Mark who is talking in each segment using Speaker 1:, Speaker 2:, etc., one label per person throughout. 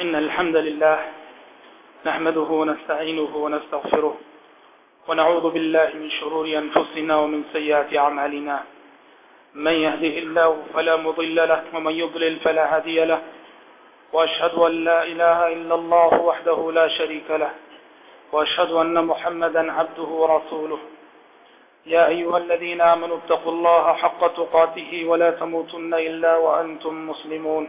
Speaker 1: إن الحمد لله نحمده ونستعينه ونستغفره ونعوذ بالله من شرور أنفسنا ومن سيئات أعمالنا. من يهده الله فلا مضل له ومن يضلل فلا هدي له. وأشهد أن لا إله إلا الله وحده لا شريك له. وأشهد أن محمدا عبده ورسوله. يا أيها الذين آمنوا اتقوا الله حق تقاته ولا تموتن إلا وأنتم مسلمون.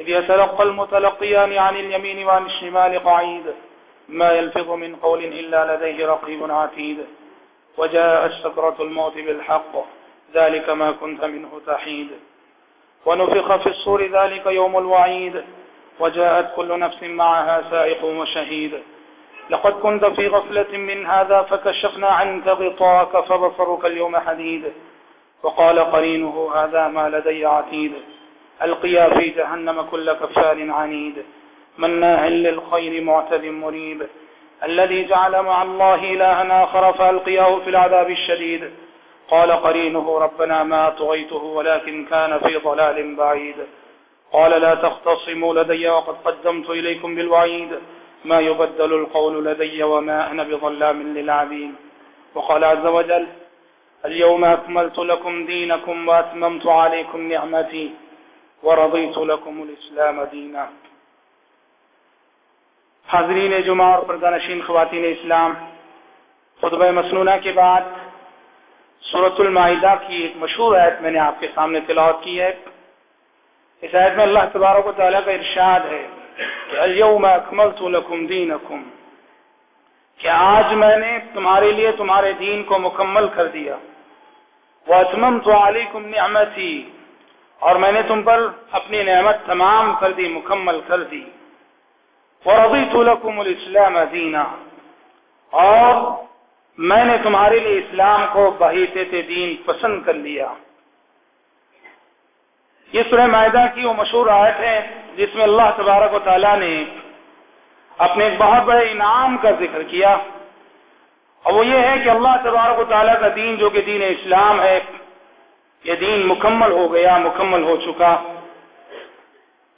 Speaker 1: إذ يتلقى المتلقيان عن اليمين وعن الشمال قعيد، ما يلفظ من قول إلا لديه رقيب عتيد. وجاء السكرة الموت بالحق، ذلك ما كنت منه تحيد. ونفخ في الصور ذلك يوم الوعيد، وجاءت كل نفس معها سائق وشهيد. لقد كنت في غفلة من هذا، فكشفنا عنك غطاك، فبصرك اليوم حديد. وقال قرينه، هذا ما لدي عتيد. القيا في جهنم كل كفار عنيد. مناع للخير معتد مريب. الذي جعل مع الله إلها آخر فألقياه في العذاب الشديد. قال قرينه ربنا ما طغيته ولكن كان في ضلال بعيد. قال لا تختصموا لدي وقد قدمت إليكم بالوعيد. ما يبدل القول لدي وما أنا بظلام للعبيد. وقال عز وجل، اليوم أكملت لكم دينكم وأتممت عليكم نعمتي. ورضيت لكم الإسلام دينا حاضرین جمعہ اور پردہ نشین خواتین اسلام، خطبہ مسنونہ کے بعد صورت المائدہ کی ایک مشہور آیت میں نے آپ کے سامنے تلاوت کی ہے۔ اس آیت میں اللہ تبارک و تعالیٰ کا ارشاد ہے کہ اليوم اکملت لکم دینکم، کہ آج میں نے تمہارے لیے تمہارے دین کو مکمل کر دیا۔ وَأَتْمَمْتُ عَلَيْكُمْ نِعْمَتِي اور میں نے تم پر اپنی نعمت تمام کر دی، مکمل کر دی۔ وَرَضِيتُ لَكُمُ الْإِسْلَامَ دِينًا اور میں نے تمہارے لیے اسلام کو بحیثیت دین پسند کر لیا۔ یہ سورہ معدہ کی وہ مشہور آیت ہے جس میں اللہ تبارک و تعالیٰ نے اپنے ایک بہت بڑے انعام کا ذکر کیا۔ اور وہ یہ ہے کہ اللہ تبارک و تعالیٰ کا دین جو کہ دین اسلام ہے یہ دین مکمل ہو گیا، مکمل ہو چکا۔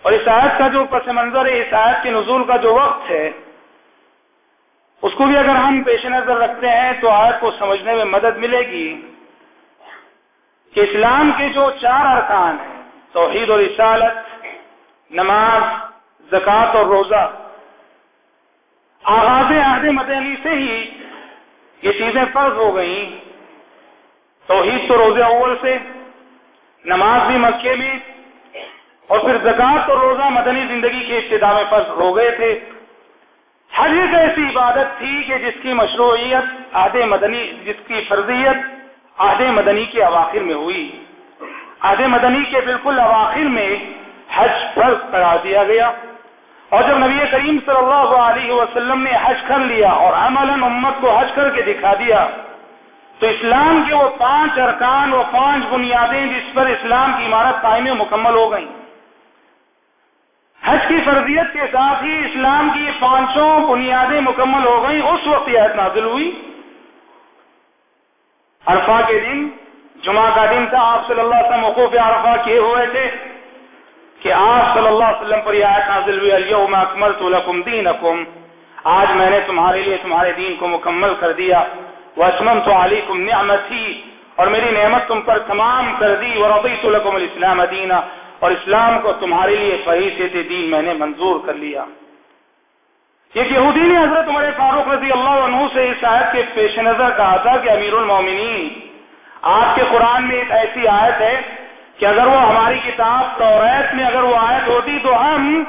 Speaker 1: اور اس آیت کا جو پس منظر ہے، اس آیت کے نزول کا جو وقت ہے، اس کو بھی اگر ہم پیش نظر رکھتے ہیں، تو آیت کو سمجھنے میں مدد ملے گی کہ اسلام کے جو چار ارکان ہیں، توحید اور رسالت، نماز، زکوٰۃ اور روزہ، آغاز عہد مدنی سے ہی یہ چیزیں فرض ہو گئیں۔ توحید تو روزے اول سے، نماز بھی مکے میں اور پھر زکوٰۃ اور روزہ مدنی زندگی کے ابتدا میں فرض ہو گئے تھے۔ حج ایک ایسی عبادت تھی کہ جس کی مشروعیت عہد مدنی، جس کی فرضیت عہد مدنی کے اواخر میں ہوئی۔ عہد مدنی کے بالکل اواخر میں حج فرض کرا دیا گیا۔ اور جب نبی کریم صلی اللہ علیہ وسلم نے حج کر لیا اور عمل امت کو حج کر کے دکھا دیا تو اسلام کے وہ پانچ ارکان، وہ پانچ بنیادیں جس پر اسلام کی عمارت قائم مکمل ہو گئیں۔ حج کی فرضیت کے ساتھ ہی اسلام کی پانچوں بنیادیں مکمل ہو گئیں، اس وقت یہ حج نازل ہوئی۔ عرفہ کے دن، جمعہ کا دن تھا، آپ صلی اللہ علیہ وسلم وقوف عرفہ کیے ہوئے تھے کہ آپ صلی اللہ علیہ وسلم پر یہ آیت نازل ہوئی اليوم اکملت لکم دینکم، آج میں نے تمہارے لیے تمہارے دین کو مکمل کر دیا۔ واسممت علیکم نعمتی اور میری نعمت تم پر تمام کر دی ورضیت لکم الاسلام اور اسلام کو تمہارے لیے فحیثیت دین میں نے منظور کر لیا۔ ایک یہودی نے حضرت عمر فاروق رضی اللہ عنہ سے اس آیت کے پیش نظر کہا تھا کہ امیر المومنین، آپ کے قرآن میں ایک ایسی آیت ہے کہ اگر وہ ہماری کتاب توریت میں اگر وہ آیت ہوتی تو ہم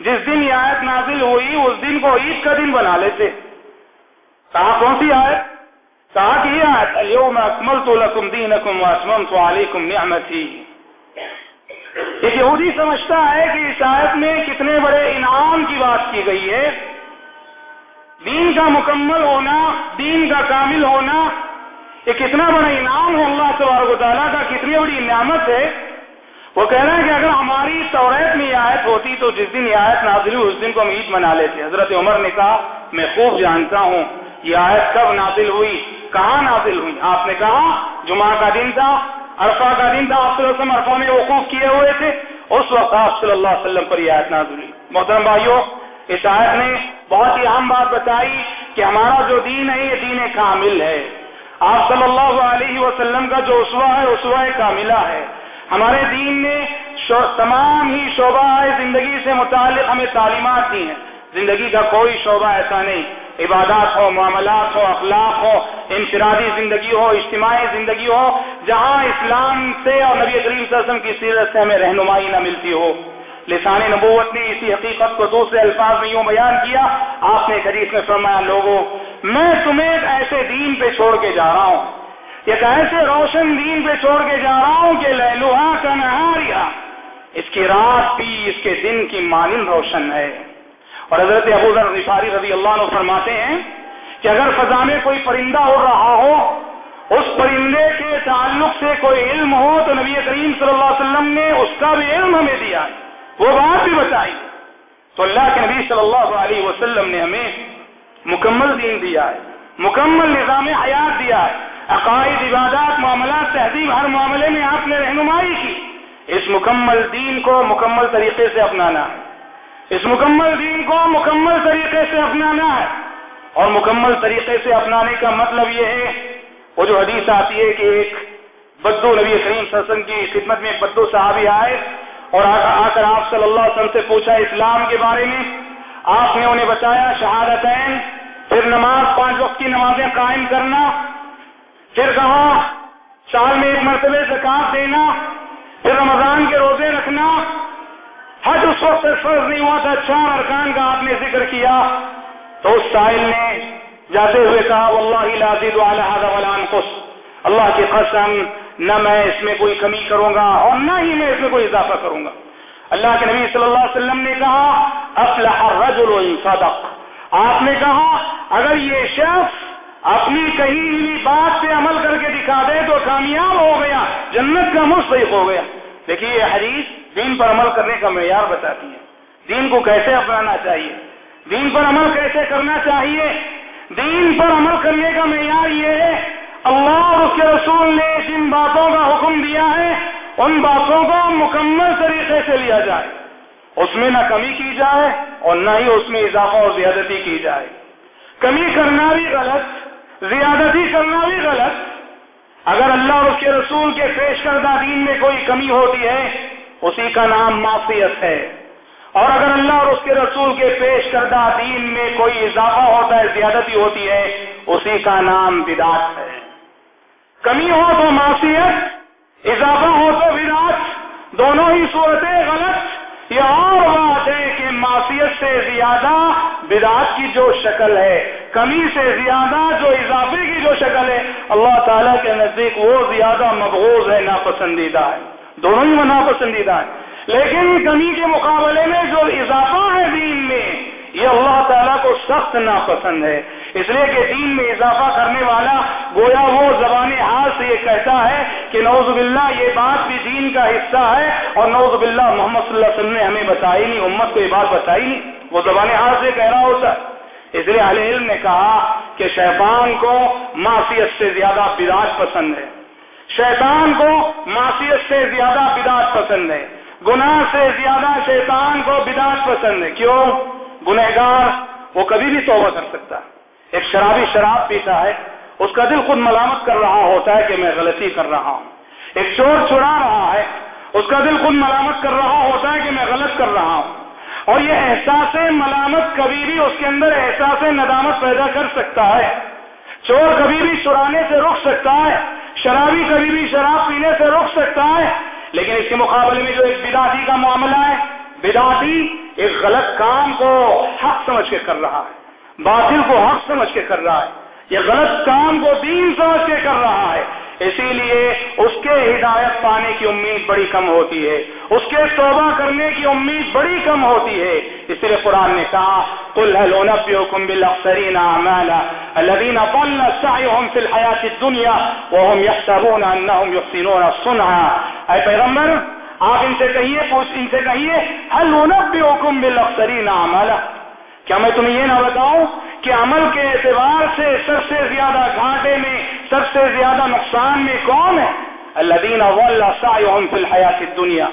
Speaker 1: جس دن یہ آیت نازل ہوئی، اس دن کو عید کا دن بنا لیتے۔ کہا کون سی آیت؟ کہا کہ یہ آیت اليوم اکملت لکم دینکم واسممت علیکم نعمتی۔ ایک یہودی سمجھتا ہے کہ اس آیت میں کتنے بڑے انعام کی بات کی گئی ہے۔ دین کا مکمل ہونا، دین کا کامل ہونا، یہ کتنا بڑا انعام ہے اللہ تبارک و تعالیٰ کا، کتنی بڑی نعمت ہے۔ وہ کہہ رہے ہیں کہ اگر ہماری توریت میں یہ آیت ہوتی تو جس دن یہ آیت نازل ہوئی، اس دن کو ہم عید منا لیتے۔ حضرت عمر نے کہا، میں خوب جانتا ہوں یہ آیت کب نازل ہوئی۔ کہاں نازل ہوئی؟ آپ نے کہا جمعہ کا دن تھا، عرفہ کا دن تھا، آپ صلی اللہ علیہ وسلم عرفہ میں وقوف کیے ہوئے تھے۔ اس وقت آپ صلی اللہ علیہ وسلم پر یہ آیت نازل ہوئی۔ محترم بھائیوں اس آیت نے بہت ہی اہم بات بتائی کہ ہمارا جو دین ہے، یہ دین کامل ہے۔ آپ صلی اللہ علیہ وسلم کا جو اسوا ہے اسوا کاملہ ہے۔ ہمارے دین نے تمام ہی شعبہ زندگی سے متعلق ہمیں تعلیمات دی ہیں۔ زندگی کا کوئی شعبہ ایسا نہیں۔ عبادات ہو، معاملات ہو، اخلاق ہو، انفرادی زندگی ہو، اجتماعی زندگی ہو، جہاں اسلام سے اور نبی کریم صلی اللہ علیہ وسلم کی سیرت سے ہمیں رہنمائی نہ ملتی ہو۔ لسان نبوت نے اسی حقیقت کو دوسرے الفاظ میں یوں بیان کیا، آپ نے حدیث میں فرمایا، لوگوں، میں تمہیں ایک ایسے دین پہ چھوڑ کے جا رہا ہوں۔ ایک ایسے روشن دین پہ چھوڑ کے جا رہا ہوں کہ لہلوہا کا نہاریا اس کی رات بھی اس کے دن کی مانند روشن ہے۔ اور حضرت ابو ذر غفاری رضی اللہ عنہ فرماتے ہیں کہ اگر فضا میں کوئی پرندہ اڑ رہا ہو، اس پرندے کے تعلق سے کوئی علم ہو تو نبی کریم صلی اللہ علیہ وسلم نے اس کا بھی علم ہمیں دیا، وہ بات بھی بتائی۔ تو اللہ کے نبی صلی اللہ علیہ وسلم نے ہمیں مکمل دین دیا ہے، مکمل نظام حیات دیا ہے۔ عقائد، عبادات، معاملات، تہذیب، ہر معاملے میں آپ نے رہنمائی کی۔ اس مکمل دین کو مکمل طریقے سے اپنانا ہے۔ اس مکمل دین کو مکمل طریقے سے اپنانا ہے اور مکمل طریقے سے اپنانے کا مطلب یہ ہے، وہ جو حدیث آتی ہے کہ ایک بدو نبی کریم سسن کی خدمت میں ایک بدو صحابی آئے اور آ کر آپ صلی اللہ علیہ وسلم سے پوچھا اسلام کے بارے میں، آپ نے انہیں بتایا شہادتین، پھر نماز پانچ وقت کی نمازیں قائم کرنا، پھر کہا سال میں ایک مرتبہ زکات دینا، پھر رمضان کے روزے رکھنا حج اس وقت فرض نہیں ہوا تھا چار ارکان کا آپ نے ذکر کیا۔ تو اس ساحل نے جاتے ہوئے کہا اللہ اللہ کی قسم، نہ میں اس میں کوئی کمی کروں گا اور نہ ہی میں اس میں کوئی اضافہ کروں گا۔ اللہ کے نبی صلی اللہ علیہ وسلم نے کہا، افلح الرجل صدق آپ نے کہا، اگر یہ شخص اپنی کہی ہوئی بات پہ عمل کر کے دکھا دے تو کامیاب ہو گیا، جنت کا مستحق ہو گیا۔ دیکھیے یہ حدیث دین پر عمل کرنے کا معیار بتاتی ہے دین کو کیسے اپنانا چاہیے؟ دین پر عمل کیسے کرنا چاہیے؟ دین پر عمل کرنے کا معیار یہ ہے، اللہ اور اس کے رسول نے جن باتوں کا حکم دیا ہے، ان باتوں کو مکمل طریقے سے لیا جائے۔ اس میں نہ کمی کی جائے اور نہ ہی اس میں اضافہ اور زیادتی کی جائے۔ کمی کرنا بھی غلط، زیادتی کرنا بھی غلط۔ اگر اللہ اور اس کے رسول کے پیش کردہ دین میں کوئی کمی ہوتی ہے اسی کا نام معافیت ہے۔ اور اگر اللہ اور اس کے رسول کے پیش کردہ دین میں کوئی اضافہ ہوتا ہے، زیادتی ہوتی ہے، اسی کا نام بدات ہے۔ کمی ہو تو معصیت، اضافہ ہو تو بدات دونوں ہی صورتیں غلط۔ یہ اور بات ہے کہ معصیت سے زیادہ بدعت کی جو شکل ہے، کمی سے زیادہ جو اضافے کی جو شکل ہے، اللہ تعالیٰ کے نزدیک وہ زیادہ مقبوض ہے، ناپسندیدہ ہے۔ دونوں ہی ناپسندیدہ ہے لیکن کمی کے مقابلے میں جو اضافہ ہے دین میں، یہ اللہ تعالیٰ کو سخت ناپسند ہے۔ اس لیے کہ دین میں اضافہ کرنے والا گویا وہ زبان حال سے یہ کہتا ہے کہ نوز باللہ یہ بات بھی دین کا حصہ ہے اور نوز باللہ محمد صلی اللہ علیہ وسلم نے ہمیں بتائی نہیں، امت کو یہ بات بتائی نہیں۔ وہ زبان حال سے کہہ رہا ہوتا ہے۔ اس لیے علیہ علم نے کہا کہ شیطان کو معصیت سے زیادہ بداج پسند ہے۔ شیطان کو معصیت سے زیادہ بداج پسند ہے۔ گناہ سے زیادہ شیطان کو بداج پسند ہے۔ کیوں؟ گنہگار وہ کبھی بھی توبہ کر سکتا ایک شرابی شراب پیتا ہے۔ اس کا دل خود ملامت کر رہا ہوتا ہے کہ میں غلطی کر رہا ہوں۔ ایک چور چڑا رہا ہے۔ اس کا دل خود ملامت کر رہا ہوتا ہے کہ میں غلط کر رہا ہوں۔ اور یہ احساس ملامت کبھی بھی اس کے اندر احساس ندامت پیدا کر سکتا ہے۔ چور کبھی بھی چرانے سے رک سکتا ہے، شرابی کبھی بھی شراب پینے سے رک سکتا ہے، لیکن اس کے مقابلے میں جو ایک بداتی کا معاملہ ہے بداتی ایک غلط کام کو حق سمجھ کے کر رہا ہے، باطل کو حق سمجھ کے کر رہا ہے، یہ غلط کام کو دین سمجھ کے کر رہا ہے۔ اسی لیے اس کے ہدایت پانے کی امید بڑی کم ہوتی ہے، اس کے توبہ کرنے کی امید بڑی کم ہوتی ہے۔ اس لیے قرآن نے کہا، قل هل کل حکم بالخرین الذين ضل سعيهم في الحياة الدنيا وهم يحسبون انهم يحسنون صنعا۔ اے پیغمبر، آپ ان سے کہیے، پوچھ، ان سے کہیے، هل ننبئكم بالاخسرين اعمالا؟ کیا میں تمہیں یہ نہ بتاؤں کہ عمل کے اعتبار سے سب سے زیادہ گھاٹے میں، سب سے زیادہ نقصان میں کون ہے؟ اللہ دین فی الحیات دنیا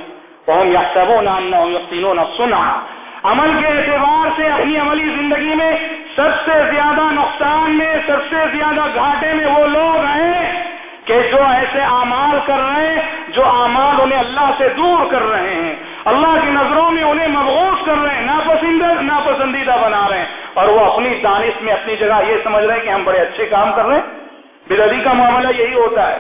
Speaker 1: سنا عمل کے اعتبار سے اپنی عملی زندگی میں سب سے زیادہ نقصان میں، سب سے زیادہ گھاٹے میں وہ لوگ ہیں کہ جو ایسے اعمال کر رہے ہیں، جو اعمال انہیں اللہ سے دور کر رہے ہیں۔ اللہ کی نظروں میں انہیں مبغوث کر رہے ہیں، ناپسندہ ناپسندیدہ بنا رہے ہیں۔ اور وہ اپنی دانش میں اپنی جگہ یہ سمجھ رہے ہیں کہ ہم بڑے اچھے کام کر رہے ہیں۔ بدعی کا معاملہ یہی ہوتا ہے۔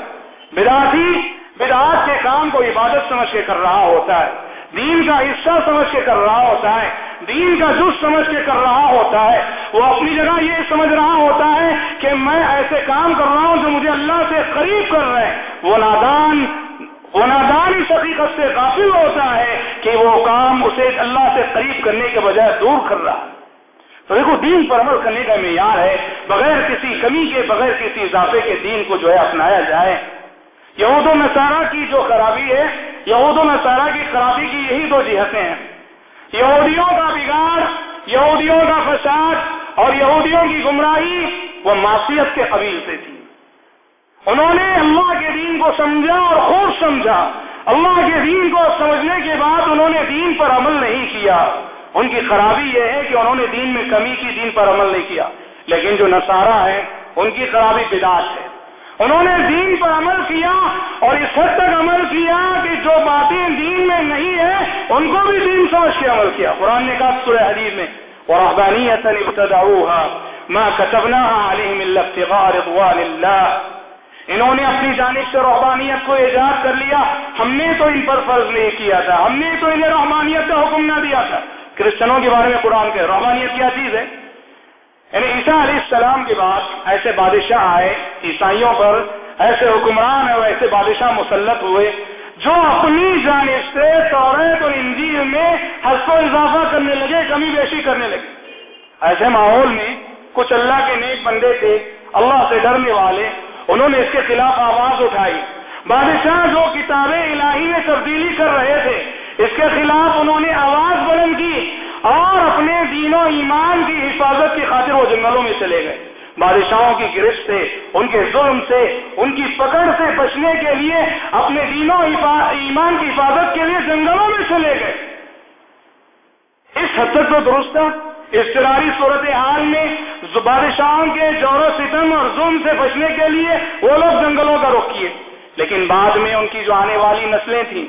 Speaker 1: بدعتی بدعات کے کام کو عبادت سمجھ کے کر رہا ہوتا ہے۔ دین کا حصہ سمجھ کے کر رہا ہوتا ہے، دین کا جز سمجھ کے کر رہا ہوتا ہے۔ وہ اپنی جگہ یہ سمجھ رہا ہوتا ہے کہ میں ایسے کام کر رہا ہوں جو مجھے اللہ سے قریب کر رہے ہیں۔ وہ نادان وہ نادان اس حقیقت سے غافل ہوتا ہے کہ وہ کام اسے اللہ سے قریب کرنے کے بجائے دور کر رہا ہے۔ تو دیکھو، دین پر عمل کرنے کا معیار ہے۔ بغیر کسی کمی کے، بغیر کسی اضافے کے دین کو جو ہے اپنایا جائے۔ یہود و نصارہ کی جو خرابی ہے یہود و نصارہ کی خرابی کی یہی دو جہتیں ہیں۔ یہودیوں کا بگاڑ، یہودیوں کا فساد اور یہودیوں کی گمراہی وہ معصیت کے قبیل سے تھی۔ انہوں نے اللہ کے دین کو سمجھا اور خوب سمجھا۔ اللہ کے دین کو سمجھنے کے بعد انہوں نے دین پر عمل نہیں کیا۔ ان کی خرابی یہ ہے کہ انہوں نے دین میں کمی کی، دین پر عمل نہیں کیا۔ لیکن جو نصارہ ہے ان کی خرابی بداش ہے۔ انہوں نے دین پر عمل کیا اور اس حد تک عمل کیا کہ جو باتیں دین میں نہیں ہے، ان کو بھی دین سمجھ کے عمل کیا۔ قرآن نے کہا سورہ حدیث میں اور افغانی ماں کتبنا علیہم رضوان اللہ انہوں نے اپنی جانب سے روحانیت کو ایجاد کر لیا۔ ہم نے تو ان پر فرض نہیں کیا تھا، ہم نے تو انہیں روحانیت کا حکم نہ دیا تھا۔ کرسچنوں کے بارے میں قرآن کے روحانیت کیا چیز ہے؟ یعنی عیسیٰ علیہ السلام کے بعد ایسے بادشاہ آئے، عیسائیوں پر ایسے حکمران اور ایسے بادشاہ مسلط ہوئے، جو اپنی جانب سے توریت اور انجیل میں حس و اضافہ کرنے لگے، کمی بیشی کرنے لگے۔ ایسے ماحول میں کچھ اللہ کے نیک بندے تھے، اللہ سے ڈرنے والے، انہوں نے اس کے خلاف آواز اٹھائی۔ بادشاہ جو کتابیں الہی میں تبدیلی کر رہے تھے، اس کے خلاف انہوں نے آواز بلند کی۔ اور اپنے دین و ایمان کی حفاظت کی خاطر وہ جنگلوں میں چلے گئے۔ بادشاہوں کی گرفت سے، ان کے ظلم سے، ان کی پکڑ سے بچنے کے لیے، اپنے دین و ایمان کی حفاظت کے لیے جنگلوں میں چلے گئے۔ اس حد تک تو درست تھا۔ استراری صورت حال میں بادشاہوں کے جور و ستم اور ظلم سے بچنے کے لیے وہ لوگ جنگلوں کا رخ کیے۔ لیکن بعد میں ان کی جو آنے والی نسلیں تھیں،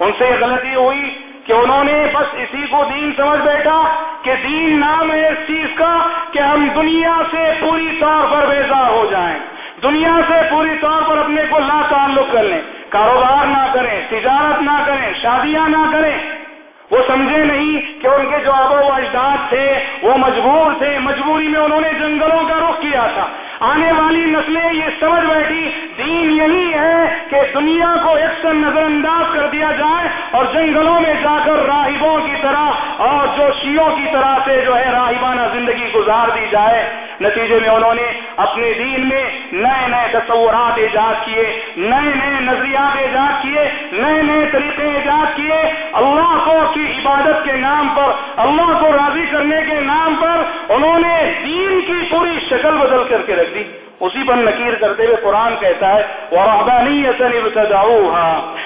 Speaker 1: ان سے یہ غلطی ہوئی۔ کہ انہوں نے بس اسی کو دین سمجھ بیٹھا کہ دین نام ہے اس چیز کا کہ ہم دنیا سے پوری طور پر بیزار ہو جائیں۔ دنیا سے پوری طور پر اپنے کو لا تعلق کر لیں۔ کاروبار نہ کریں، تجارت نہ کریں، شادیاں نہ کریں۔ وہ سمجھے نہیں کہ ان کے جو آبا و اجداد تھے، وہ مجبور تھے۔ مجبوری میں انہوں نے جنگلوں کا رخ کیا تھا۔ آنے والی نسلیں یہ سمجھ بیٹھی، دین یہی ہے کہ دنیا کو یکسر نظر انداز کر دیا جائے اور جنگلوں میں جا کر راہبوں کی طرح اور جو شیوں کی طرح سے جو ہے راہبانہ زندگی گزار دی جائے۔ نتیجے میں انہوں نے اپنے دین میں نئے نئے تصورات ایجاد کیے، نئے نئے نظریات ایجاد کیے، نئے نئے طریقے ایجاد کیے۔ اللہ کو کی عبادت کے نام پر، اللہ کو راضی کرنے کے نام پر انہوں نے دین کی پوری شکل بدل کر کے رکھ دی اسی پر نکیر کرتے ہوئے قرآن کہتا ہے وہ رحبانیت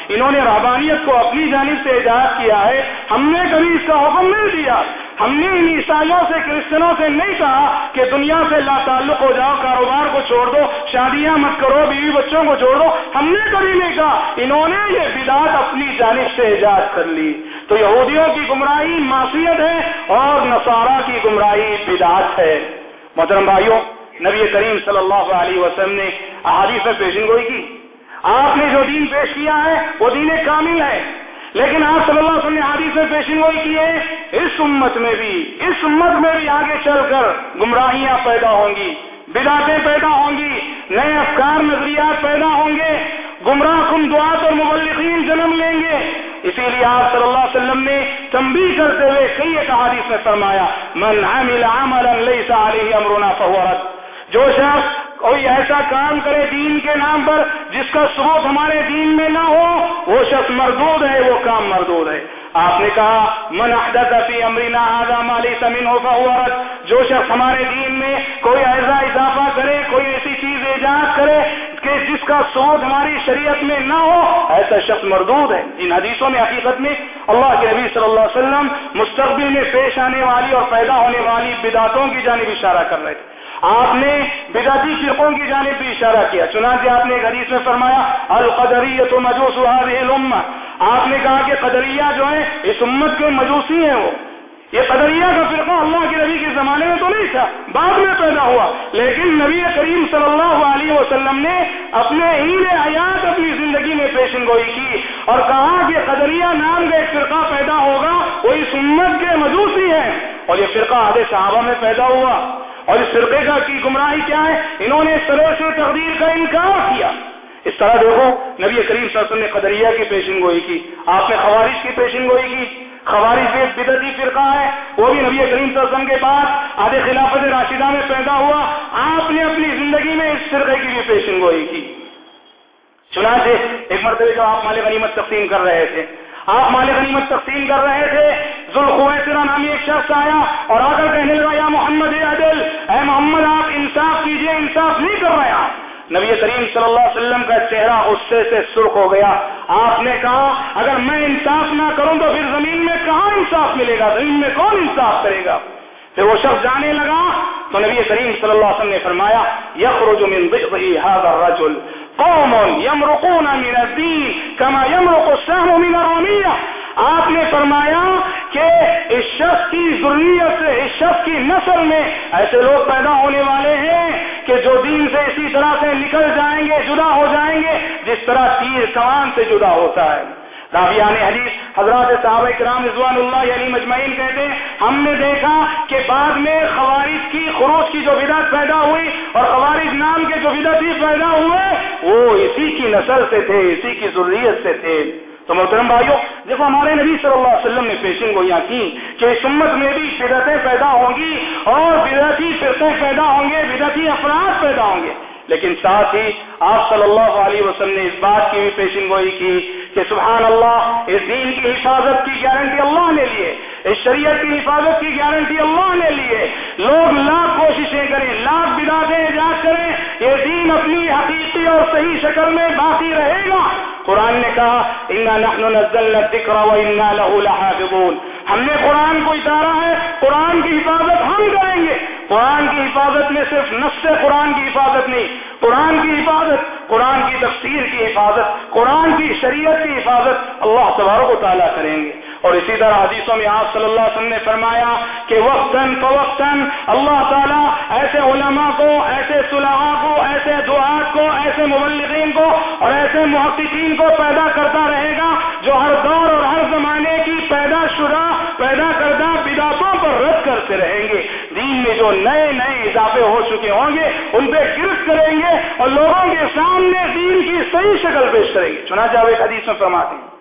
Speaker 1: انہوں نے رحبانیت کو اپنی جانب سے ایجاد کیا ہے۔ ہم نے کبھی اس کا حکم نہیں دیا۔ ہم نے ان عیسائیوں سے، کرسچنوں سے نہیں کہا کہ دنیا سے لا تعلق ہو جاؤ، کاروبار کو چھوڑ دو، شادیاں مت کرو، بیوی بچوں کو چھوڑ دو۔ ہم نے کبھی نہیں کہا۔ انہوں نے یہ بدعت اپنی جانب سے ایجاد کر لی۔ تو یہودیوں کی گمراہی معصیت ہے اور نصارہ کی گمراہی بدعت ہے۔ محترم بھائیوں نبی کریم صلی اللہ علیہ وسلم نے احادیث میں پیشن گوئی کی۔ آپ نے جو دین پیش کیا ہے، وہ دین کامل ہے۔ لیکن آپ صلی اللہ علیہ وسلم نے حادیث میں پیشن گوئی کی ہے، اس امت میں بھی، اس امت میں بھی آگے چل کر گمراہیاں پیدا ہوں گی بداتیں پیدا ہوں گی، نئے افکار، نظریات پیدا ہوں گے۔ گمراہ کم دعات اور مبلغین جنم لیں گے۔ اسی لیے آپ صلی اللہ علیہ وسلم نے تنبیہ کرتے ہوئے کئی ایک حادیث میں فرمایا، من عمل عملا ليس عليه امرنا فهو رد. جو شخص کوئی ایسا کام کرے دین کے نام پر جس کا ثبوت ہمارے دین میں نہ ہو، وہ شخص مردود ہے، وہ کام مردود ہے۔ آپ نے کہا، من احدث فی امرنا هذا ما ليس منه فهو رد. جو شخص ہمارے دین میں کوئی ایسا اضافہ کرے، کوئی ایسی چیز ایجاد کرے کہ جس کا سوچ ہماری شریعت میں نہ ہو، ایسا شخص مردود ہے۔ ان حدیثوں میں، حقیقت میں اللہ کے نبی صلی اللہ علیہ وسلم مستقبل میں پیش آنے والی اور پیدا ہونے والی بدعتوں کی جانب اشارہ کر رہے تھے۔ آپ نے بدعتی فرقوں کی جانب بھی اشارہ کیا۔ چنانچہ آپ نے ایک حدیث میں فرمایا القدریت مجوس هذه آپ نے کہا کہ قدریہ جو ہے اس امت کے مجوسی ہیں وہ۔ یہ قدریہ کا فرقہ اللہ کے نبی کے زمانے میں تو نہیں تھا، بعد میں پیدا ہوا۔ لیکن نبی کریم صلی اللہ علیہ وسلم نے اپنے ہیل حیات اپنی زندگی میں پیشن گوئی کی اور کہا کہ قدریہ نام کا ایک فرقہ پیدا ہوگا، وہ اس امت کے مجوسی ہیں۔ اور یہ فرقہ آدھے صحابہ میں پیدا ہوا۔ اور اس فرقے کا کی گمراہی کیا ہے؟ انہوں نے سرے سے تقدیر کا انکار کیا۔ اس طرح دیکھو، نبی کریم صلی اللہ علیہ وسلم نے قدریہ کی پیشن گوئی کی، آپ نے خوارش کی پیشن گوئی کی۔ خوارش ایک بدتی فرقہ ہے، وہ بھی نبی کریم صلی اللہ علیہ وسلم کے بعد آدھے خلافت راشدہ میں پیدا ہوا۔ آپ نے اپنی زندگی میں اس فرقے کی بھی پیشن گوئی کی۔ چنانچہ ایک مرتبہ جو آپ مال غنیمت تقسیم کر رہے تھے۔ آپ مال غنیمت تقسیم کر رہے تھے۔ ذوالخویسرا نامی ایک شخص آیا اور آ کر کہنے لگا یا محمد عدل اے محمد آپ انصاف کیجیے انصاف نہیں کر رہے آپ نبی کریم صلی اللہ علیہ وسلم کا چہرہ غصے سے سرخ ہو گیا۔ آپ نے کہا، اگر میں انصاف نہ کروں تو پھر زمین میں کہاں انصاف ملے گا؟ زمین میں کون انصاف کرے گا؟ پھر وہ شخص جانے لگا۔ تو نبی کریم صلی اللہ علیہ وسلم نے فرمایا، یخرج من هذا الرجل قوم يمرقون من الدين كما يمرق السهم من الرميه آپ نے فرمایا کہ اس شخص کی ضروریت سے، اس شخص کی نسل میں ایسے لوگ پیدا ہونے والے ہیں کہ جو دین سے اسی طرح سے نکل جائیں گے، جدا ہو جائیں گے، جس طرح تیر کمان سے جدا ہوتا ہے۔ راویان حدیث حضرات صحابہ کرام رضوان اللہ علی مجمعین کہتے ہیں، ہم نے دیکھا کہ بعد میں خوارج کی، خروج کی جو بدعت پیدا ہوئی اور خوارج نام کے جو بدعت پیدا ہوئے، وہ اسی کی نسل سے تھے، اسی کی ضروریت سے تھے۔ تو محترم بھائیو، دیکھو ہمارے نبی صلی اللہ علیہ وسلم نے پیشن گوئیاں کی کہ اس امت میں بھی بدعتیں پیدا ہوں گی اور بدعتی فرقیں پیدا ہوں گے، بدعتی افراد پیدا ہوں گے۔ لیکن ساتھ ہی آپ صلی اللہ علیہ وسلم نے اس بات کی بھی پیشن گوئی کی کہ سبحان اللہ، اس دین کی حفاظت کی گارنٹی اللہ نے لیے اس شریعت کی حفاظت کی گارنٹی اللہ نے لیے لوگ لاکھ کوششیں کریں، لاکھ بداتے ایجاد کریں، یہ دین اپنی حقیقی اور صحیح شکل میں باقی رہے گا۔ قرآن نے کہا، انا نحن نزلنا الذکر و انا له لحافظون۔ ہم نے قرآن کو اتارا ہے، قرآن کی حفاظت ہم کریں گے۔ قرآن کی حفاظت میں صرف نفس قرآن کی حفاظت نہیں۔ قرآن کی حفاظت، قرآن کی تفسیر کی حفاظت، قرآن کی شریعت کی حفاظت اللہ تبارک و تعالیٰ کریں گے۔ اور اسی طرح حدیثوں میں آپ صلی اللہ علیہ وسلم نے فرمایا کہ وقتاً فوقتاً اللہ تعالیٰ ایسے علماء کو، ایسے صلاحہ کو، ایسے دعات کو، ایسے مبلغین کو اور ایسے محققین کو پیدا کرتا رہے گا جو ہر دور اور ہر زمانے کی پیدا شدہ، پیدا کردہ بداتوں پر رد کرتے رہیں گے۔ دین میں جو نئے نئے اضافے ہو چکے ہوں گے، ان پہ گرفت کریں گے اور لوگوں کے سامنے دین کی صحیح شکل پیش کریں گے۔ چنانچہ ایک حدیث میں فرماتے ہیں۔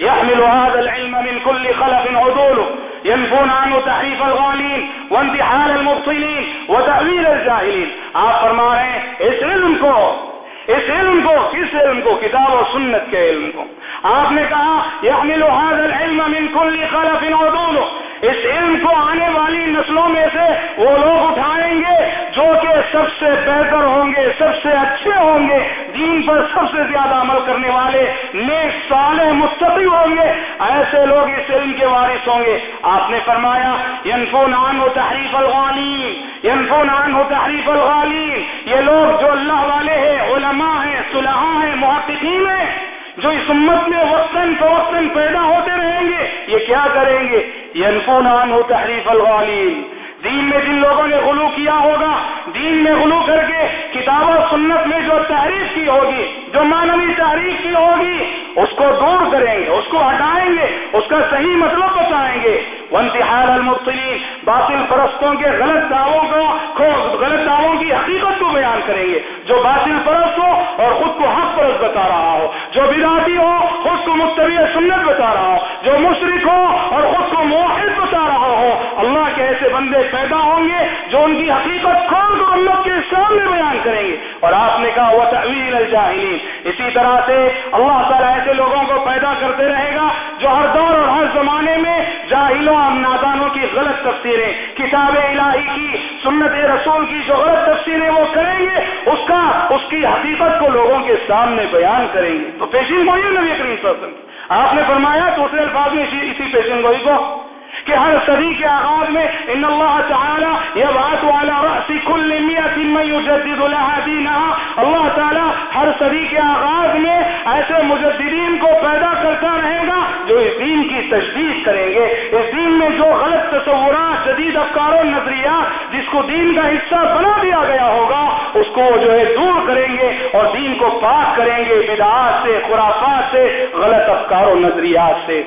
Speaker 1: يحمل هذا العلم من كل خلف عدوله، ينفون عنه تحريف الغالين وانتحال المبطلين وتأويل الجاهلين. آپ فرما رہے ہیں، اس علم کو، اس علم کو، کس علم کو؟ کتاب و سنت کے علم کو۔ آپ نے کہا، يحمل هذا العلم من كل خلف عدوله۔ اس علم کو آنے والی نسلوں میں سے وہ لوگ اٹھائیں گے جو کہ سب سے بہتر ہوں گے، سب سے اچھے ہوں گے، دین پر سب سے زیادہ عمل کرنے والے نیک صالح مستقی ہوں گے۔ ایسے لوگ اس علم کے وارث ہوں گے۔ آپ نے فرمایا ینفو نان و تحریف الغالین ینفو نان و تحریف الغالین یہ لوگ جو اللہ والے ہیں، علماء ہیں، صلحاء ہیں، محققین ہیں، جو اس امت میں وقتاً فوقتاً پیدا ہوتے رہیں گے، یہ کیا کریں گے؟ ینفو نان ہو تحریف الغالین دین میں جن لوگوں نے غلو کیا ہوگا، دین میں غلو کر کے کتاب و سنت میں جو تحریف کی ہوگی، جو مانوی تحریف کی ہوگی، اس کو دور کریں گے، اس کو ہٹائیں گے، اس کا صحیح مطلب بتائیں گے۔ ونتحال المبتلین باطل پرستوں کے غلط دعووں کو غلط دعووں کی حقیقت کو بیان کریں گے۔ جو باطل پرست ہو اور خود کو حق پرست بتا رہا ہو، جو بداتی ہو، خود کو مستوی سنت بتا رہا ہو، جو مشرق ہو اور خود کو موحد بتا رہا ہو اللہ کے ایسے بندے پیدا ہوں گے جو ان کی حقیقت کھول کر اللہ کے سامنے بیان کریں گے۔ اور آپ نے کہا وہ تعویل الجاہلین اسی طرح سے اللہ تعالیٰ ایسے لوگوں کو پیدا کرتے رہے گا جو ہر دور اور ہر زمانے میں جاہلوں اور نادانوں کی غلط تفسیریں کتاب الہی کی، سنت رسول کی جو غلط تفسیریں وہ کریں گے، اس کا، اس کی حقیقت کو لوگوں کے سامنے بیان کریں گے۔ تو پیشین گوئی نبی کریم صلی اللہ علیہ وسلم آپ نے فرمایا دوسرے الفاظ میں اسی پیشین گوئی کو؟ کہ ہر صدی کے آغاز میں ان اللہ تعالی یہ بات والا رسی کل يجدد لها اللہ تعالی ہر صدی کے آغاز میں ایسے مجددین کو پیدا کرتا رہے گا جو اس دین کی تجدید کریں گے۔ اس دین میں جو غلط تصورات جدید افکار و نظریات جس کو دین کا حصہ بنا دیا گیا ہوگا، اس کو جو ہے دور کریں گے اور دین کو پاک کریں گے، بدعات سے، خرافات سے، غلط افکار و نظریات سے۔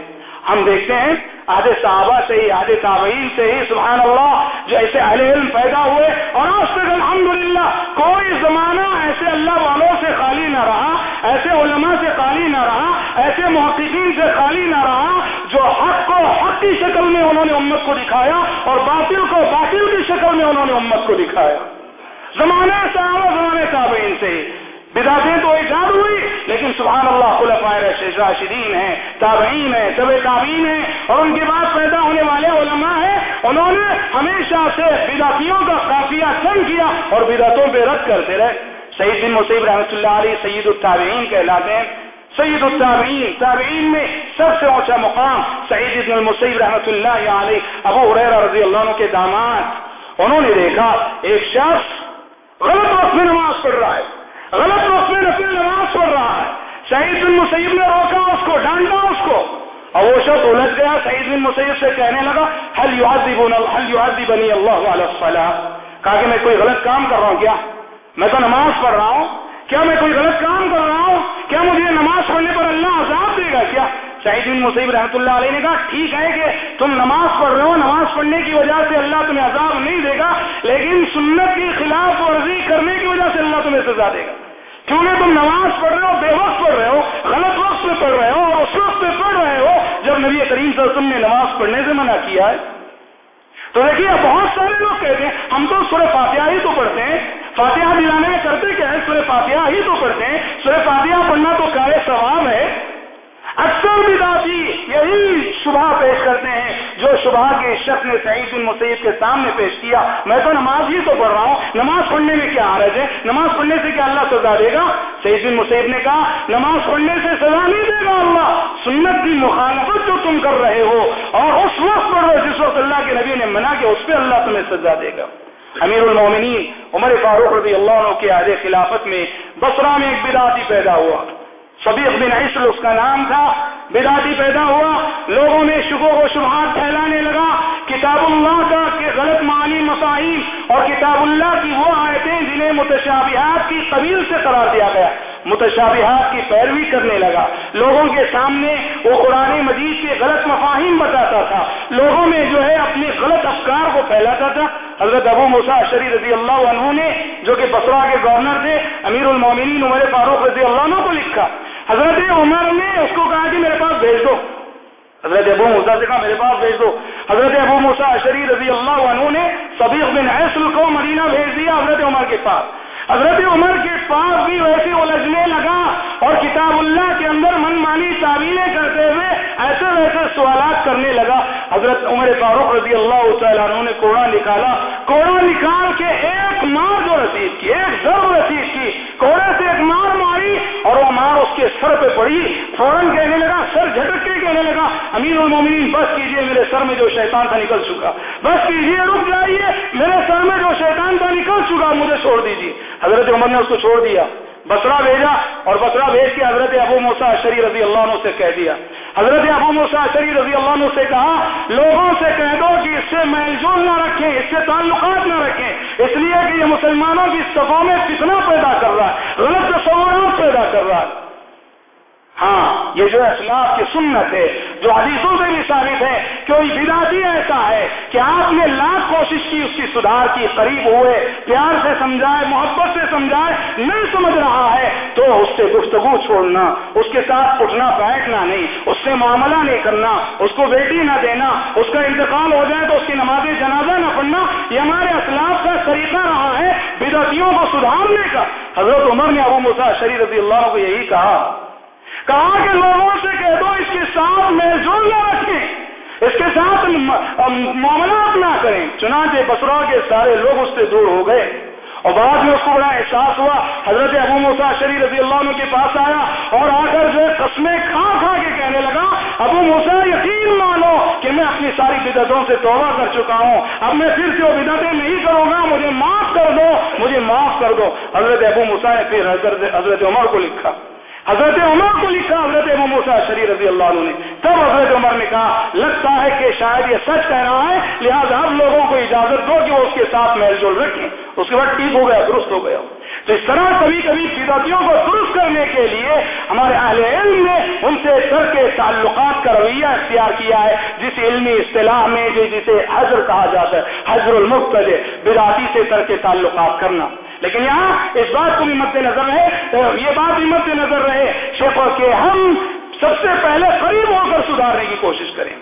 Speaker 1: ہم دیکھتے ہیں آدھے صحابہ سے ہی، آدھے تابعین سے ہی، سبحان اللہ، جو ایسے اہل علم پیدا ہوئے اور آج تک الحمدللہ کوئی زمانہ ایسے اللہ والوں سے خالی نہ رہا، ایسے علماء سے خالی نہ رہا، ایسے محققین سے خالی نہ رہا جو حق کو حق کی شکل میں انہوں نے امت کو دکھایا اور باطل کو باطل کی شکل میں انہوں نے امت کو دکھایا۔ زمانے صحابہ زمانے تابعین سے ہی۔ بدعتیں تو ایجاد ہوئی، لیکن سبحان اللہ خلفائے راشدین ہیں، تابعین ہیں، طب تابعین ہیں، اور ان کے بعد پیدا ہونے والے علماء ہیں، انہوں نے ہمیشہ سے بدعتیوں کا قافیہ چند کیا اور بدعتوں پہ رد کرتے رہے۔ سعید بن مصیب رحمۃ اللہ علیہ سید التابعین کہلاتے ہیں۔ سید التابعین، تابعین میں سب سے اونچا مقام سعید بن المصیب رحمۃ اللہ علیہ ابو حریر رضی اللہ عنہ کے داماد۔ انہوں نے دیکھا، ایک شخص غلط وقت میں نماز پڑھ رہا ہے۔ غلط وقت میں نفل نماز پڑھ رہا ہے۔ شہید بن مسیب نے روکا اس کو، ڈانٹا اس کو۔ اور وہ شخص الجھ گیا، شہید بن مسیب سے کہنے لگا حل حل یوادی بنی اللہ علیہ کہا کہ میں کوئی غلط کام کر رہا ہوں کیا؟ میں تو نماز پڑھ رہا ہوں۔ کیا میں کوئی غلط کام کر رہا ہوں؟ کیا مجھے نماز پڑھنے پر اللہ عذاب دے گا کیا؟ سعید بن مصیب رحمۃ اللہ علیہ نے کہا، ٹھیک ہے کہ تم نماز پڑھ رہے ہو، نماز پڑھنے کی وجہ سے اللہ تمہیں عذاب نہیں دے گا، لیکن سنت کی خلاف ورزی کرنے کی وجہ سے اللہ تمہیں سزا دے گا۔ کیونکہ تم نماز پڑھ رہے ہو، بے وقت پڑھ رہے ہو، غلط وقت میں پڑھ رہے ہو اور اس وقت پہ پڑھ رہے ہو جب نبی کریم صلی اللہ علیہ وسلم نے نماز پڑھنے سے منع کیا ہے۔ تو دیکھیے بہت سارے لوگ کہتے ہیں، ہم تو سورہ فاتحہ ہی تو پڑھتے ہیں، فاتحہ دلانے میں کرتے کیا ہے؟ سورہ فاتحہ ہی تو پڑھتے ہیں۔ سورہ فاتحہ پڑھنا تو کیا ثواب ہے۔ اکثر بداتی یہی شبہ پیش کرتے ہیں جو شبہ کے شخص نے سعید بن مسیب کے سامنے پیش کیا۔ میں تو نماز ہی تو پڑھ رہا ہوں۔ نماز پڑھنے میں کیا حرج ہے؟ نماز پڑھنے سے کیا اللہ سزا دے گا؟ سعید بن مسیب نے کہا، نماز پڑھنے سے سزا نہیں دے گا اللہ۔ سنت کی مخالفت جو تم کر رہے ہو اور اس وقت پڑھ رہے جس وقت اللہ کے نبی نے منع کیا، اس پہ اللہ تمہیں سزا دے گا۔ امیر المومنین عمر فاروق رضی اللہ عنہ کے عہد خلافت میں بسرا میں ایک بداتی پیدا ہوا۔ صدیق بن عشر اس کا نام تھا بداتی پیدا ہوا، لوگوں میں شکو و شبہات پھیلانے لگا، کتاب اللہ کا کہ غلط معنی مفاہیم اور کتاب اللہ کی وہ آیتیں جنہیں متشابہات کی قبیل سے قرار دیا گیا، متشابہات کی پیروی کرنے لگا۔ لوگوں کے سامنے وہ قرآن مجید کے غلط مفاہیم بتاتا تھا، لوگوں میں جو ہے اپنے غلط افکار کو پھیلاتا تھا۔ حضرت ابو مسا شری رضی اللہ عنہ نے، جو کہ بسرا کے گورنر تھے امیر المومنین عمر فاروق رضی اللہ عنہ کو لکھا۔ حضرت عمر نے اس کو کہا کہ میرے پاس بھیج دو۔ حضرت ابو موسا سے کہا، میرے پاس بھیج دو۔ حضرت ابو موسا شری رضی اللہ عنہ نے صدیق بن حیثل کو مدینہ بھیج دیا حضرت عمر کے پاس۔ حضرت عمر کے پاس بھی ویسے الجھنے لگا اور کتاب اللہ کے اندر من مانی تعبیریں کرتے ہوئے ایسے ویسے سوالات کرنے لگا۔ حضرت عمر فاروق رضی اللہ تعالیٰ عنہ نے کوڑا نکالا۔ کوڑا نکال کے ایک مار جو رسید کی، ایک ضرب رسید کی، کوڑے سے ایک مار گئی اور وہ مار اس کے سر پہ پڑی۔ فوراً کہنے لگا، سر جھٹک کے کہنے لگا، امیر المومنین، بس کیجیے میرے سر میں جو شیطان تھا نکل چکا۔ بس کیجیے، رک جائیے، میرے سر میں جو شیطان تھا نکل چکا، مجھے چھوڑ دیجیے حضرت عمر نے اس کو چھوڑ دیا۔ بسرا بھیجا اور بسرا بھیج کے حضرت ابو موسا شری رضی اللہ عنہ سے کہہ دیا۔ حضرت ابو موسا شری رضی اللہ عنہ سے کہا، لوگوں سے کہہ دو کہ اس سے میل نہ رکھیں، اس سے تعلقات نہ رکھیں، اس لیے کہ یہ مسلمانوں کی صفوں میں کتنا پیدا کر رہا ہے، غلط تصورات پیدا کر رہا ہے۔ ہاں یہ جو اسلاف کی سنت ہے جو حدیثوں سے بھی ثابت ہے کوئی بداتی ایسا ہے کہ آپ نے لاکھ کوشش کی اس کی سدھار کی قریب ہوئے، پیار سے سمجھائے، محبت سے سمجھائے نہیں سمجھ رہا ہے، تو اس سے گفتگو چھوڑنا، اس کے ساتھ اٹھنا، بیٹھنا نہیں، اس سے معاملہ نہیں کرنا، اس کو بیٹی نہ دینا، اس کا انتقال ہو جائے تو اس کی نماز جنازہ نہ پڑھنا، یہ ہمارے اسلاف کا طریقہ رہا ہے، بدعتیوں کو سدھارنے کا۔ حضرت عمر نے ابو مسا شری رضی اللہ کو یہی کہا کہا کہ لوگوں سے کہہ دو اس کے ساتھ میل جول نہ رکھیں، اس کے ساتھ معاملات نہ کریں۔ چنانچہ بسرا کے سارے لوگ اس سے دور ہو گئے۔ اور بعد میں اس کو بڑا احساس ہوا۔ حضرت ابو موسا شری رضی اللہ عنہ کے پاس آیا اور آ کر جو قسمیں کھا کھا کے کہنے لگا، ابو موسا یقین مانو کہ میں اپنی ساری بدتوں سے توبہ کر چکا ہوں۔ اب میں پھر سے وہ بدتیں نہیں کروں گا، مجھے معاف کر دو، مجھے معاف کر دو۔ حضرت ابو موسا نے پھر حضرت عمر کو لکھا۔ حضرت عمر کو لکھا، حضرت موسا شری رضی اللہ عنہ نے۔ تب حضرت عمر نے کہا، لگتا ہے کہ شاید یہ سچ کہہ رہا ہے، لہٰذا ہم لوگوں کو اجازت دو کہ وہ اس کے ساتھ میل جول رکھیں۔ اس کے بعد ٹھیک ہو گیا، درست ہو گیا۔ تو اس طرح کبھی کبھی بدعتیوں کو درست کرنے کے لیے ہمارے اہل علم نے ان سے سر کے تعلقات کا رویہ اختیار کیا ہے جس علمی اصطلاح میں، جسے حضر کہا جاتا ہے، حضر المخت بدعتی سے سر کے تعلقات کرنا۔ لیکن یہاں اس بات کو بھی مد نظر رہے یہ بات بھی مد نظر رہے، شیخو، کہ ہم سب سے پہلے قریب ہو کر سدھارنے کی کوشش کریں۔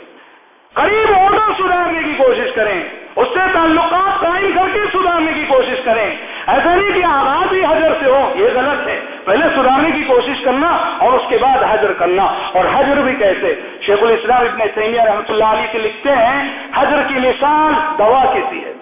Speaker 1: قریب ہو کر سدھارنے کی کوشش کریں۔ اس سے تعلقات قائم کر کے سدھارنے کی کوشش کریں۔ ایسا نہیں کہ آغاز بھی حجر سے ہو، یہ غلط ہے۔ پہلے سدھارنے کی کوشش کرنا اور اس کے بعد حجر کرنا۔ اور حجر بھی کیسے؟ شیخ الاسلام ابن تیمیہ رحمۃ اللہ علیہ کے لکھتے ہیں، حجر کی مثال دوا کیسی ہے؟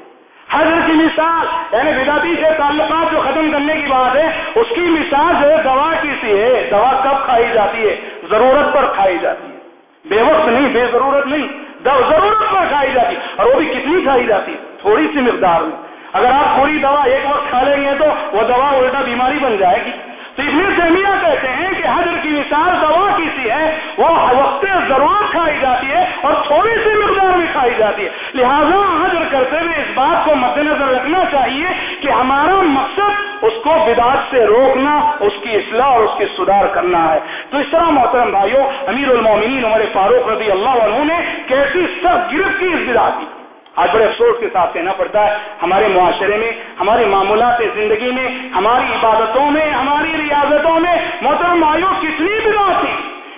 Speaker 1: حضر کی مثال یعنی بداتی سے تعلقات جو ختم کرنے کی بات ہے، اس کی مثال جو ہے، دوا کی سی ہے۔ دوا کب کھائی جاتی ہے؟ ضرورت پر کھائی جاتی ہے۔ بے وقت نہیں، بے ضرورت نہیں۔ ضرورت پر کھائی جاتی ہے۔ اور وہ بھی کتنی کھائی جاتی ہے؟ تھوڑی سی مقدار میں۔ اگر آپ پوری دوا ایک وقت کھا لیں گے تو وہ دوا الٹا بیماری بن جائے گی۔ تو ابن تیمیہ کہتے ہیں کہ حضر کی مثال دوا کی سی ہے، وہ وقت ضرورت کھائی جاتی ہے اور تھوڑی سی مقدار میں کھائی جاتی ہے۔ لہذا حضر کرتے ہوئے اس بات کو مد نظر رکھنا چاہیے کہ ہمارا مقصد اس کو بداعت سے روکنا، اس کی اصلاح اور اس کی سدھار کرنا ہے۔ تو اس طرح محترم بھائیوں، امیر المومنین عمر فاروق رضی اللہ عنہ نے کیسی سخت گرفت کی اس بدا کی۔ آج بڑے افسوس کے ساتھ کہنا پڑتا ہے۔ ہمارے معاشرے میں، ہماری معمولات زندگی میں، ہماری عبادتوں میں، ہماری ریاضتوں میں محترم آیو کتنی بدا تھی،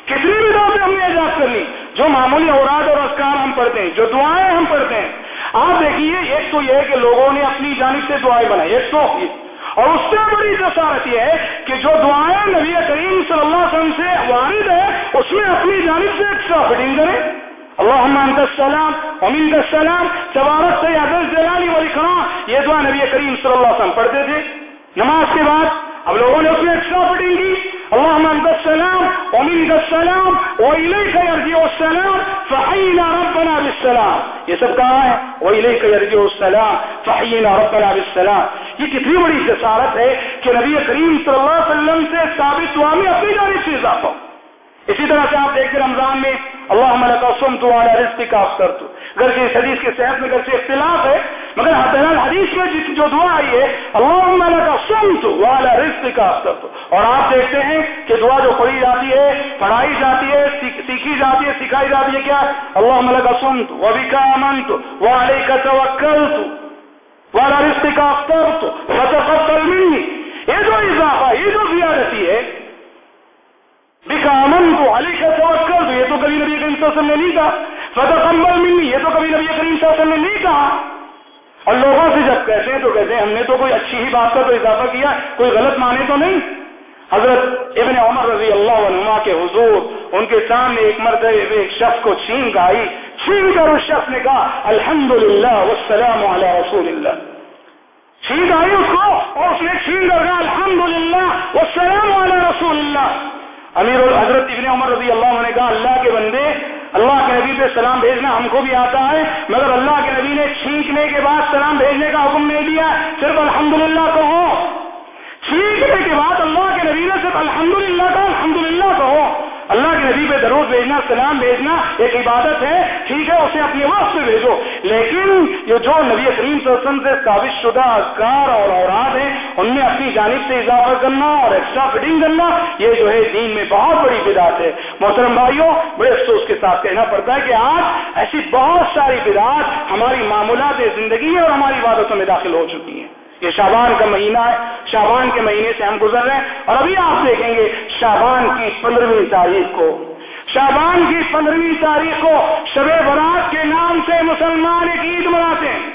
Speaker 1: کتنی بدا سے ہم نے ایجاد کر لی جو معمولی اوراد اور اسکار ہم پڑھتے ہیں، جو دعائیں ہم پڑھتے ہیں۔ آپ دیکھیے، ایک تو یہ ہے کہ لوگوں نے اپنی جانب سے دعائیں بنائی، ایک تو اور اس سے بڑی جسارت یہ ہے کہ جو دعائیں نبی کریم صلی اللہ علیہ وسلم سے وارد ہے اس میں اپنی جانب سے ایکسٹرا فٹنگ کریں۔ اللهم انت السلام ومنك السلام. تبارک یا ذل جلالی والاکرام یہ دعا نبی کریم صلی اللہ علیہ وسلم پڑھتے تھے. نماز کے بعد اب لوگوں نے اس میں ایکسٹرا پڑھیں گی. اللهم انت السلام ومنك السلام واليك يرجع السلام. فحينا ربنا بالسلام. یہ سب کہا ہے؟ واليك يرجع السلام. فحينا ربنا بالسلام. یہ کتنی بڑی جسارت ہے کہ نبی کریم صلی اللہ علیہ وسلم سے ثابت دعا میں اپنی جانب سے اضافہ اسی طرح سے آپ دیکھتے رمضان میں اللہ ملک سم تو والا رزق کا افسر تو گھر کے اس حدیث کے صحت میں گھر سے اختلاف ہے، مگر بہرحال حدیث میں جو دعا آئی ہے اللہ ملک سم تو والا رزق کا افسر تو اور آپ دیکھتے ہیں کہ دعا جو پڑھی جاتی ہے، پڑھائی جاتی ہے سیکھی جاتی ہے، سکھائی جاتی ہے کیا؟ اللہ ملک سم تو وہ بھی کا امن تو وہ علیہ کا توکل تو والا رزق کا افسر تو فتح یہ جو اضافہ یہ جو زیادتی ہے امن کو علی کا توکل تو یہ تو کبھی نبی کریم صلی اللہ علیہ وسلم نے نہیں کہا. فتح کمبل منی یہ تو کبھی نبی کریم صلی اللہ علیہ وسلم نے نہیں کہا. اور لوگوں سے جب کہتے ہیں تو کہتے ہیں، ہم نے تو کوئی اچھی ہی بات کا تو اضافہ کیا، کوئی غلط مانے تو نہیں. حضرت ابن عمر رضی اللہ عنہ کے حضور، ان کے سامنے ایک مرد ایک شخص کو چھین گائی چھین کر اس شخص نے کہا الحمد للہ وسلام علی رسول اللہ.
Speaker 2: چھینک آئی اس کو، اور اس نے چھین کر کہا الحمد للہ والسلام علی رسول اللہ. امیر حضرت ابن عمر رضی اللہ عنہ نے کہا، اللہ کے بندے، اللہ کے نبی پہ سلام بھیجنا ہم کو بھی آتا ہے، مگر اللہ کے نبی نے چھینکنے کے بعد سلام بھیجنے کا حکم نہیں دیا، صرف الحمدللہ کہو۔ چھینکنے کے بعد اللہ کے نبی نے صرف الحمدللہ کا الحمدللہ کہو۔ اللہ کے نبی پہ درود بھیجنا، سلام بھیجنا ایک عبادت ہے، ٹھیک ہے، اسے اپنے وقت سے بھیجو۔ لیکن یہ جو نبی کریم صلی اللہ علیہ وسلم سے ثابت شدہ اذکار اور اوراد ہیں، ان میں اپنی جانب سے اضافہ کرنا اور ایکسٹرا فٹنگ کرنا، یہ جو ہے دین میں بہت بڑی بدعت ہے۔ محترم بھائیوں، بڑے افسوس کے ساتھ کہنا پڑتا ہے کہ آج ایسی بہت ساری بدعت ہماری معمولات زندگی اور ہماری عبادتوں میں داخل ہو چکی ہیں۔ یہ شابان کا مہینہ ہے شابان کے مہینے سے ہم گزر رہے ہیں۔ اور ابھی آپ دیکھیں گے شابان کی پندرہویں تاریخ کو۔ شابان کی پندرہویں تاریخ کو شب برات کے نام سے مسلمان ایک عید مناتے ہیں۔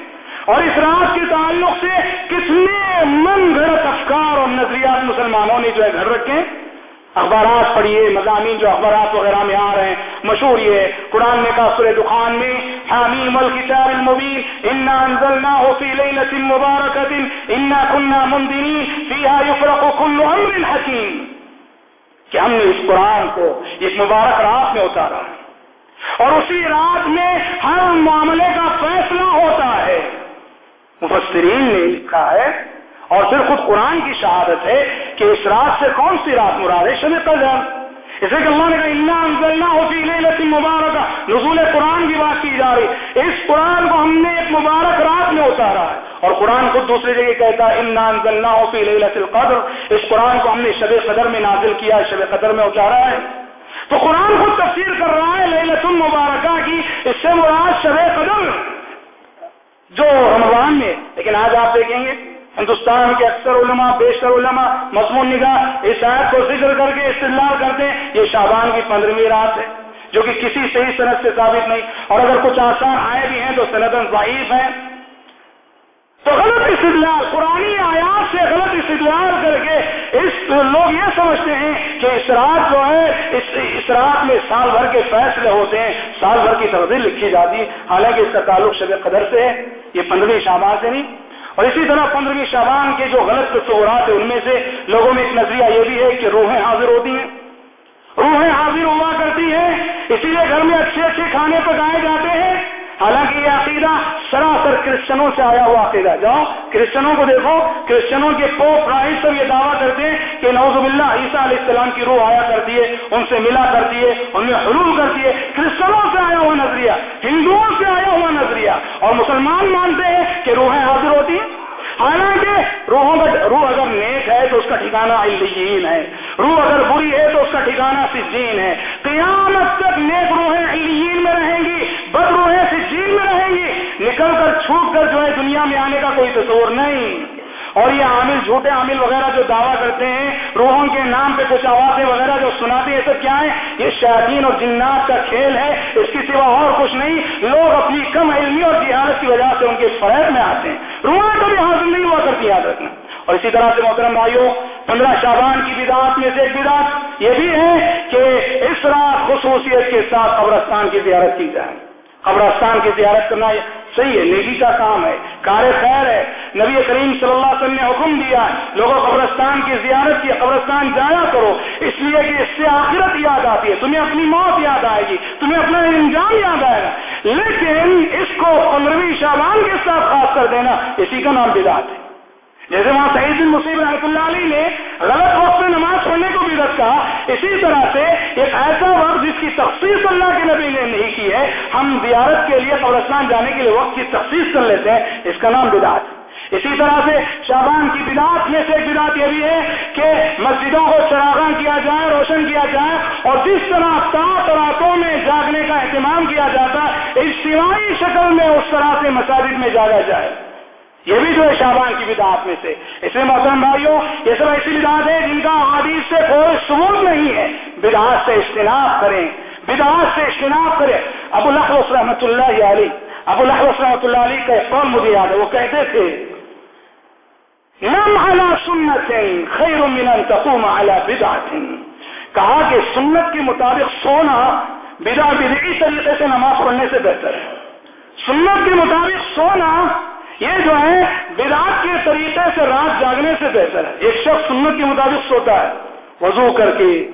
Speaker 2: اور اس رات کے تعلق سے کتنے من گھڑت افکار اور نظریات مسلمانوں نے جو ہے گھر رکھے اخبارات پڑھیے، مضامین جو اخبارات وغیرہ میں آ رہے ہیں، مشہور یہ قرآن نے کہا سورہ دخان میں، حامیم الکتاب المبین، انا انزلناه في ليله مباركه انا كنا منذرين فيها يفرق كل امر حكيم کہ ہم نے اس قرآن کو اس مبارک رات میں اتارا ہے۔ اور اسی رات میں ہر معاملے کا فیصلہ ہوتا ہے۔ مفسرین نے لکھا ہے اور پھر خود قرآن کی شہادت ہے کہ اس رات سے کون سی رات مراد ہے؟ شب قدر اسے کہ اللہ نے کہا اللہ انزلنا ہوتی لیلت مبارکہ نزول قرآن کی بات کی جا رہی۔ اس قرآن کو ہم نے ایک مبارک رات میں اتارا ہے۔ اور قرآن خود دوسری جگہ کہتا ہے، انا انزلنا ہوتی لیلت القدر اس قرآن کو ہم نے شب قدر میں نازل کیا شب قدر میں اتارا ہے۔ تو قرآن خود تفسیر کر رہا ہے لیلت المبارکہ کی، اس سے مراد شب قدر جو رمضان میں لیکن آج آپ دیکھیں گے ہندوستان کے اکثر علماء، بیشتر علماء مضمون نگاہ اس آیت کو ذکر کر کے استعمال کرتے ہیں، یہ شابان کی پندرہویں رات ہے، جو کہ کسی صحیح صنعت سے ثابت نہیں۔ اور اگر کچھ آسان آئے بھی ہیں تو صنعت ضعیف ہیں، تو غلط استدلال قرآن آیات سے غلط استدلال کر کے اس لوگ یہ سمجھتے ہیں کہ اس رات جو ہے، اس میں سال بھر کے فیصلے ہوتے ہیں، سال بھر کی تقدیر لکھی جاتی ہے حالانکہ اس کا تعلق شب قدر سے ہے، یہ پندرہویں شابان سے نہیں اور اسی طرح پندرہویں شابان کے جو غلط تصورات ہیں ان میں سے لوگوں میں ایک نظریہ یہ بھی ہے کہ روحیں حاضر ہوتی ہیں۔ روحیں حاضر ہوا کرتی ہیں، اسی لیے گھر میں اچھے اچھے کھانے پکائے جاتے ہیں۔ حالانکہ یہ عقیدہ سراسر کرسچنوں سے آیا ہوا عقیدہ جاؤ، کرسچنوں کو دیکھو، کرسچنوں کے پوپ رائس سب یہ دعویٰ کرتے ہیں کہ نوز اللہ عیسیٰ علیہ السلام کی روح آیا کرتی ہے ان سے ملا کرتی ہے ان میں حلول کرتی ہے کرسچنوں سے آیا ہوا نظریہ، ہندوؤں سے آیا ہوا نظریہ۔ اور مسلمان مانتے ہیں کہ روحیں حاضر ہوتی ہیں۔ حالانکہ روحوں کا روح اگر نیک ہے تو اس کا ٹھکانا علیین ہے۔ روح اگر بری ہے تو اس کا ٹھکانا سجین ہے۔ قیامت تک نیک روحیں علیین میں رہیں گی، بد روحیں سجین میں رہیں گی۔ نکل کر، چھوٹ کر جو ہے دنیا میں آنے کا کوئی تصور نہیں۔ اور یہ عامل، جھوٹے عامل وغیرہ جو دعویٰ کرتے ہیں، روحوں کچھ آوازیں وغیرہ جو سناتے ہیں سب کیا ہے یہ شاطین اور جنات کا کھیل ہے، اس کی سوا اور کچھ نہیں۔ لوگ اپنی کم علمی اور جہالت کی وجہ سے ان کے فریب میں آتے ہیں۔ روحیں کبھی حاصل نہیں ہوا کرتی، یاد رکھنا۔ اور اسی طرح سے محترم بھائیوں، پندرہ شابان کی بدعات میں سے ایک بدعت یہ بھی ہے کہ اس رات خصوصیت کے ساتھ قبرستان کی زیارت کی جائے۔ قبرستان کی زیارت کرنا صحیح ہے، نیکی کا کام ہے، کار خیر ہے۔ نبی کریم صلی اللہ علیہ وسلم نے حکم دیا، لوگوں قبرستان کی زیارت کی، قبرستان جایا کرو۔ اس لیے کہ اس سے آخرت یاد آتی ہے، تمہیں اپنی موت یاد آئے گی، تمہیں اپنا انجام یاد آئے گا۔ لیکن اس کو پندرہویں شابان کے ساتھ خاص کر دینا، اسی کا نام بدعت ہے۔ جیسے وہاں سعید بن مصیب رحمۃ اللہ علیہ نے غلط وقت میں نماز پڑھنے کو بھی رد کہا، اسی طرح سے ایک ایسا وقت جس کی تخصیص اللہ کے نبی نے نہیں کی ہے، ہم زیارت کے لیے قبرستان جانے کے لیے وقت کی تخصیص کر لیتے ہیں، اس کا نام بدعت۔ اسی طرح سے شابان کی بدعت میں سے ایک بدعت یہ بھی ہے کہ مسجدوں کو چراغاں کیا جائے روشن کیا جائے اور جس طرح سات راتوں میں جاگنے کا اہتمام کیا جاتا، اجتماعی شکل میں اس طرح سے مساجد میں جاگا جائے۔ یہ بھی جو ہے شابان کی بدعات میں سے۔ اس میں محترم بھائیوں یہ سب ایسی بدعات ہے جن کا حادیث سے کوئی ثبوت نہیں ہے۔ بدعات سے اجتناب کریں۔ بدعات سے اجتناب کریں۔ ابو الحوث رحمۃ اللہ علی ابو الحوث رحمۃ اللہ علی کا ایک قول مجھے یاد ہے۔ وہ کہتے تھے نم على سنت خیر من ان تقوم على بدعت. کہا کہ سنت کے مطابق سونا بدا بدعی طریقے سے نماز پڑھنے سے بہتر ہے۔ سنت کے مطابق سونا یہ جو ہے بدعت کے طریقے سے رات جاگنے سے بہتر ہے۔ ایک شخص سنت کے مطابق سوتا ہے، وضو کر کے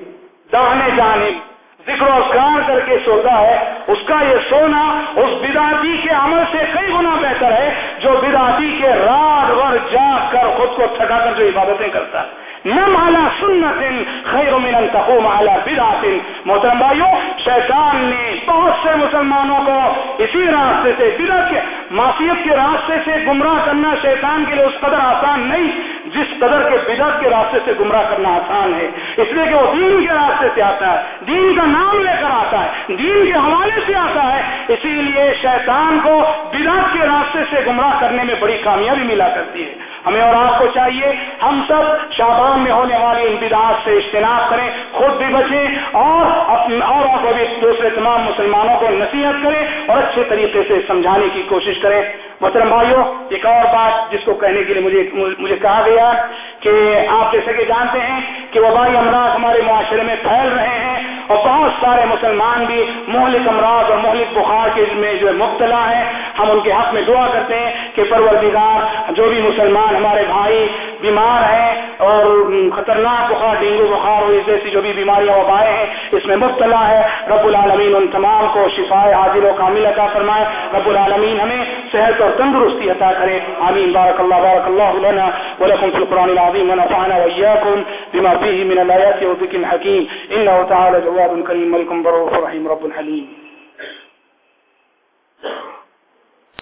Speaker 2: دہنے جانب ذکر و کر کے سوتا ہے۔ اس کا یہ سونا اس بداتی کے عمل سے کئی گنا بہتر ہے جو بداتی کے رات بھر جاگ کر خود کو تھکا کر جو عبادتیں کرتا ہے۔ نم اعلی سنت خیر من تقوم اعلی بدعت محترم بھائیوں شیطان نے بہت سے مسلمانوں کو اسی راستے سے بدعت کے، معصیت کے راستے سے گمراہ کرنا شیطان کے لیے اس قدر آسان نہیں، جس قدر کے بدعت کے راستے سے گمراہ کرنا آسان ہے۔ اس لیے کہ وہ دین کے راستے سے آتا ہے، دین کا نام لے کر آتا ہے، دین کے حوالے سے آتا ہے۔ اسی لیے شیطان کو بدعت کے راستے سے گمراہ کرنے میں بڑی کامیابی ملا کرتی ہے۔ ہمیں اور آپ کو چاہیے ہم سب شابان میں ہونے والی ان بدعات سے اجتناب کریں، خود بھی بچیں اور اپنے اور کو بھی دوسرے تمام مسلمانوں کو نصیحت کریں اور اچھے طریقے سے سمجھانے کی کوشش کریں۔ محترم بھائیوں ایک اور بات جس کو کہنے کے لیے مجھے مجھے کہا گیا کہ آپ جیسے کہ جانتے ہیں کہ وبائی امراض ہمارے معاشرے میں پھیل رہے ہیں۔ اور بہت سارے مسلمان بھی مہلک امراض اور مہلک بخار کے میں جو مبتلا ہیں۔ ہم ان کے حق میں دعا کرتے ہیں کہ پروردگار جو بھی مسلمان ہمارے بھائی بیمار ہیں اور خطرناک بخار، ڈینگو بخار اور اس جیسی جو بھی بیماریاں وبائیں ہیں، اس میں مبتلا ہے۔ رب العالمین ان تمام کو شفائے، حاضر و کامل عطا فرمائے۔ رب العالمین ہمیں صحت اور تندرستی عطا کرے۔ آمین۔ بارک اللہ بارک اللہ لنا ولكم في القرآن العظيم ونفعنا وإياكم بما فيه من الآيات وذكر الحكيم إنه تعالى تواب كريم ملك رؤوف رحيم رب حليم.